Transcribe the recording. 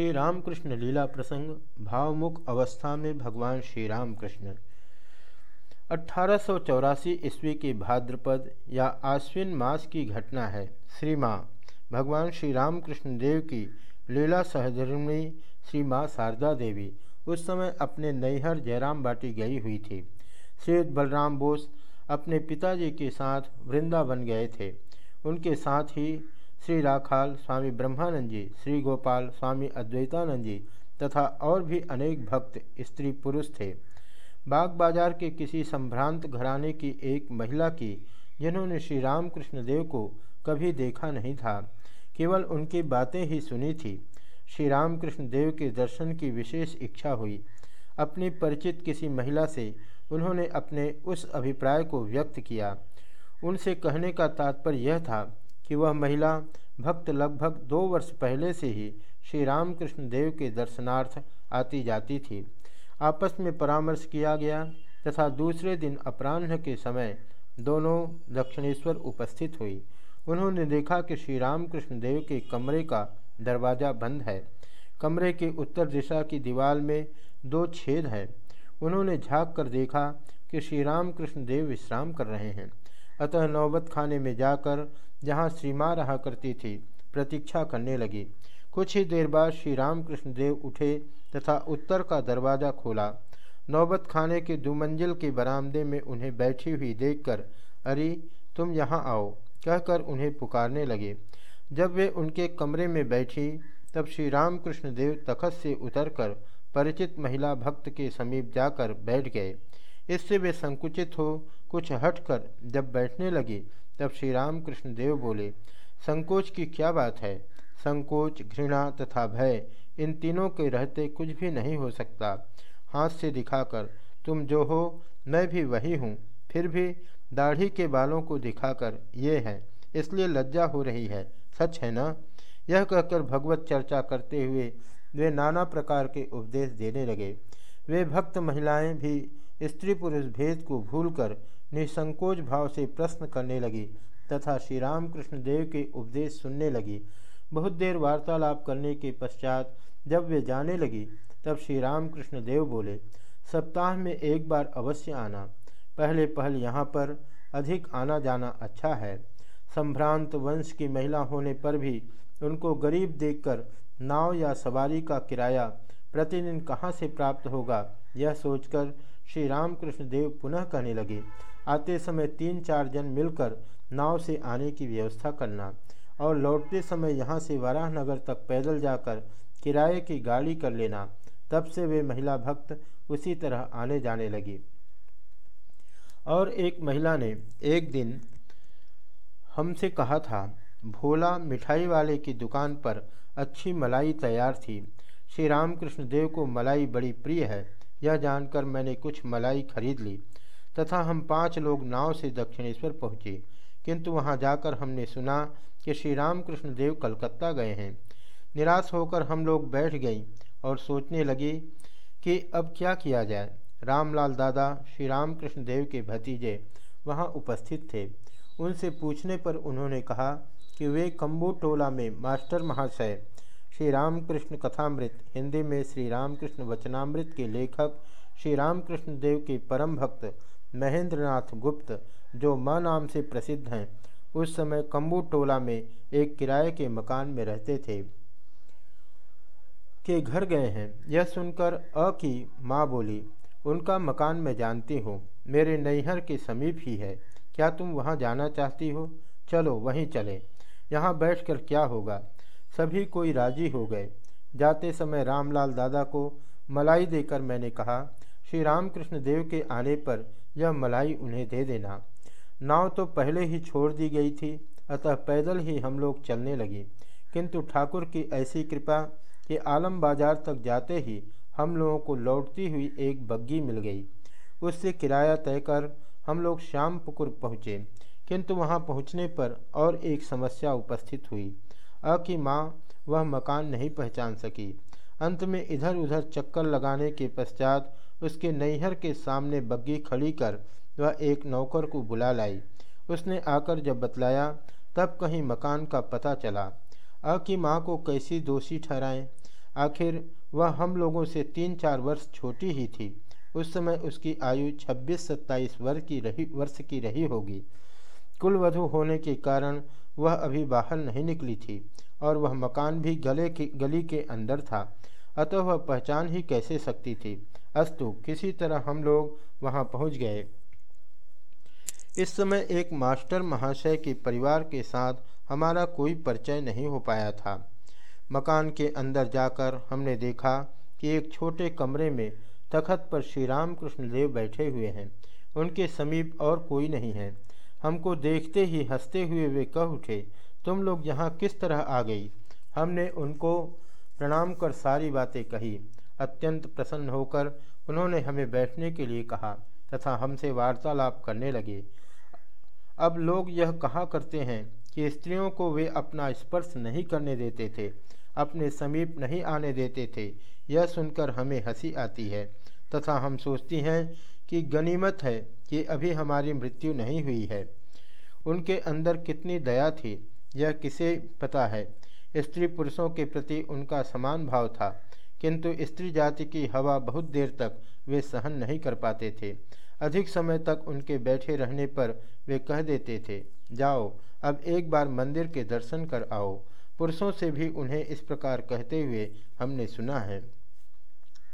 श्री रामकृष्ण लीला प्रसंग, भावमुख अवस्था में भगवान श्री रामकृष्ण अठारह ईस्वी के भाद्रपद या आश्विन मास की घटना है। श्री माँ, भगवान श्री रामकृष्ण देव की लीला सहधर्मिणी श्री माँ शारदा देवी उस समय अपने नैहर जयराम बाटी गई हुई थी। श्री बलराम बोस अपने पिताजी के साथ वृंदावन गए थे। उनके साथ ही श्री राखाल, स्वामी ब्रह्मानंद जी, श्री गोपाल, स्वामी अद्वैतानंद जी तथा और भी अनेक भक्त स्त्री पुरुष थे। बाग बाज़ार के किसी संभ्रांत घराने की एक महिला की, जिन्होंने श्री रामकृष्ण देव को कभी देखा नहीं था, केवल उनकी बातें ही सुनी थी। श्री रामकृष्ण देव के दर्शन की विशेष इच्छा हुई। अपनी परिचित किसी महिला से उन्होंने अपने उस अभिप्राय को व्यक्त किया। उनसे कहने का तात्पर्य यह था कि वह महिला भक्त लगभग दो वर्ष पहले से ही श्री रामकृष्ण देव के दर्शनार्थ आती जाती थी। आपस में परामर्श किया गया तथा दूसरे दिन अपराह्न के समय दोनों दक्षिणेश्वर उपस्थित हुई। उन्होंने देखा कि श्री रामकृष्ण देव के कमरे का दरवाज़ा बंद है। कमरे के उत्तर दिशा की दीवार में दो छेद हैं। उन्होंने झाँक कर देखा कि श्री रामकृष्ण देव विश्राम कर रहे हैं। अतः नौबत खाने में जाकर जहाँ श्री माँ रहा करती थी, प्रतीक्षा करने लगी। कुछ ही देर बाद श्री रामकृष्ण देव उठे तथा उत्तर का दरवाज़ा खोला। नौबत खाने के दुमंजिल के बरामदे में उन्हें बैठी हुई देखकर, अरे, तुम यहाँ आओ, कहकर उन्हें पुकारने लगे। जब वे उनके कमरे में बैठी, तब श्री रामकृष्ण देव तखत से उतरकर परिचित महिला भक्त के समीप जाकर बैठ गए। इससे वे संकुचित हो कुछ हटकर जब बैठने लगी तब श्री रामकृष्ण देव बोले, संकोच की क्या बात है? संकोच, घृणा तथा भय, इन तीनों के रहते कुछ भी नहीं हो सकता। हाथ से दिखाकर, तुम जो हो, मैं भी वही हूँ। फिर भी दाढ़ी के बालों को दिखाकर, ये है, इसलिए लज्जा हो रही है। सच है ना? यह कहकर भगवत चर्चा करते हुए वे नाना प्रकार के उपदेश देने लगे। वे भक्त महिलाएँ भी स्त्री पुरुष भेद को भूलकर निसंकोच भाव से प्रश्न करने लगी तथा श्री रामकृष्ण देव के उपदेश सुनने लगी। बहुत देर वार्तालाप करने के पश्चात जब वे जाने लगी, तब श्री रामकृष्ण देव बोले, सप्ताह में एक बार अवश्य आना। पहले पहल यहाँ पर, अधिक आना जाना अच्छा है। संभ्रांत वंश की महिला होने पर भी उनको गरीब देखकर नाव या सवारी का किराया प्रतिदिन कहाँ से प्राप्त होगा, यह सोचकर श्री रामकृष्ण देव पुनः कहने लगे, आते समय तीन चार जन मिलकर नाव से आने की व्यवस्था करना और लौटते समय यहाँ से वाराहनगर तक पैदल जाकर किराए की गाड़ी कर लेना। तब से वे महिला भक्त उसी तरह आने जाने लगी। और एक महिला ने एक दिन हमसे कहा था, भोला, मिठाई वाले की दुकान पर अच्छी मलाई तैयार थी। श्री रामकृष्ण देव को मलाई बड़ी प्रिय है। यह जानकर मैंने कुछ मलाई खरीद ली, तथा हम पाँच लोग नाव से दक्षिणेश्वर पहुँचे। किंतु वहाँ जाकर हमने सुना कि श्री रामकृष्ण देव कलकत्ता गए हैं। निराश होकर हम लोग बैठ गई और सोचने लगे कि अब क्या किया जाए। रामलाल दादा श्री रामकृष्ण देव के भतीजे वहाँ उपस्थित थे। उनसे पूछने पर उन्होंने कहा कि वे कम्बू टोला में मास्टर महाशय श्री रामकृष्ण कथामृत, हिंदी में श्री रामकृष्ण वचनामृत के लेखक श्री रामकृष्ण देव के परम भक्त महेंद्रनाथ गुप्त, जो माँ नाम से प्रसिद्ध हैं, उस समय कम्बू टोला में एक किराए के मकान में रहते थे। के घर गए हैं। यह सुनकर अ की माँ बोली, उनका मकान मैं जानती हूँ। मेरे नैहर के समीप ही है। क्या तुम वहाँ जाना चाहती हो? चलो, वहीं चले। यहाँ बैठकर क्या होगा? सभी कोई राज़ी हो गए। जाते समय रामलाल दादा को मलाई देकर मैंने कहा, श्री रामकृष्ण देव के आने पर यह मलाई उन्हें दे देना। नाव तो पहले ही छोड़ दी गई थी, अतः पैदल ही हम लोग चलने लगे। किंतु ठाकुर की ऐसी कृपा कि आलम बाज़ार तक जाते ही हम लोगों को लौटती हुई एक बग्गी मिल गई। उससे किराया तय कर हम लोग श्याम पुकुर पहुँचे। किंतु वहाँ पहुँचने पर और एक समस्या उपस्थित हुई। अ की माँ वह मकान नहीं पहचान सकी। अंत में इधर उधर चक्कर लगाने के पश्चात उसके नैहर के सामने बग्गी खड़ी कर वह एक नौकर को बुला लाई। उसने आकर जब बतलाया, तब कहीं मकान का पता चला। अ की माँ को कैसी दोषी ठहराएँ? आखिर वह हम लोगों से तीन चार वर्ष छोटी ही थी। उस समय उसकी आयु छब्बीस सत्ताईस वर्ष की रही, वर्ष की रही होगी। कुलवधु होने के कारण वह अभी बाहर नहीं निकली थी और वह मकान भी गले की, गली के अंदर था। अतः वह पहचान ही कैसे सकती थी? अस्तु, किसी तरह हम लोग वहाँ पहुँच गए। इस समय एक मास्टर महाशय के परिवार के साथ हमारा कोई परिचय नहीं हो पाया था। मकान के अंदर जाकर हमने देखा कि एक छोटे कमरे में तखत पर श्री राम कृष्ण देव बैठे हुए हैं। उनके समीप और कोई नहीं है। हमको देखते ही हँसते हुए वे कह उठे, तुम लोग यहाँ किस तरह आ गई? हमने उनको प्रणाम कर सारी बातें कही। अत्यंत प्रसन्न होकर उन्होंने हमें बैठने के लिए कहा तथा हमसे वार्तालाप करने लगे। अब लोग यह कहा करते हैं कि स्त्रियों को वे अपना स्पर्श नहीं करने देते थे, अपने समीप नहीं आने देते थे। यह सुनकर हमें हँसी आती है तथा हम सोचती हैं कि गनीमत है कि अभी हमारी मृत्यु नहीं हुई है। उनके अंदर कितनी दया थी, यह किसे पता है? स्त्री पुरुषों के प्रति उनका समान भाव था, किंतु स्त्री जाति की हवा बहुत देर तक वे सहन नहीं कर पाते थे। अधिक समय तक उनके बैठे रहने पर वे कह देते थे, जाओ, अब एक बार मंदिर के दर्शन कर आओ। पुरुषों से भी उन्हें इस प्रकार कहते हुए हमने सुना है।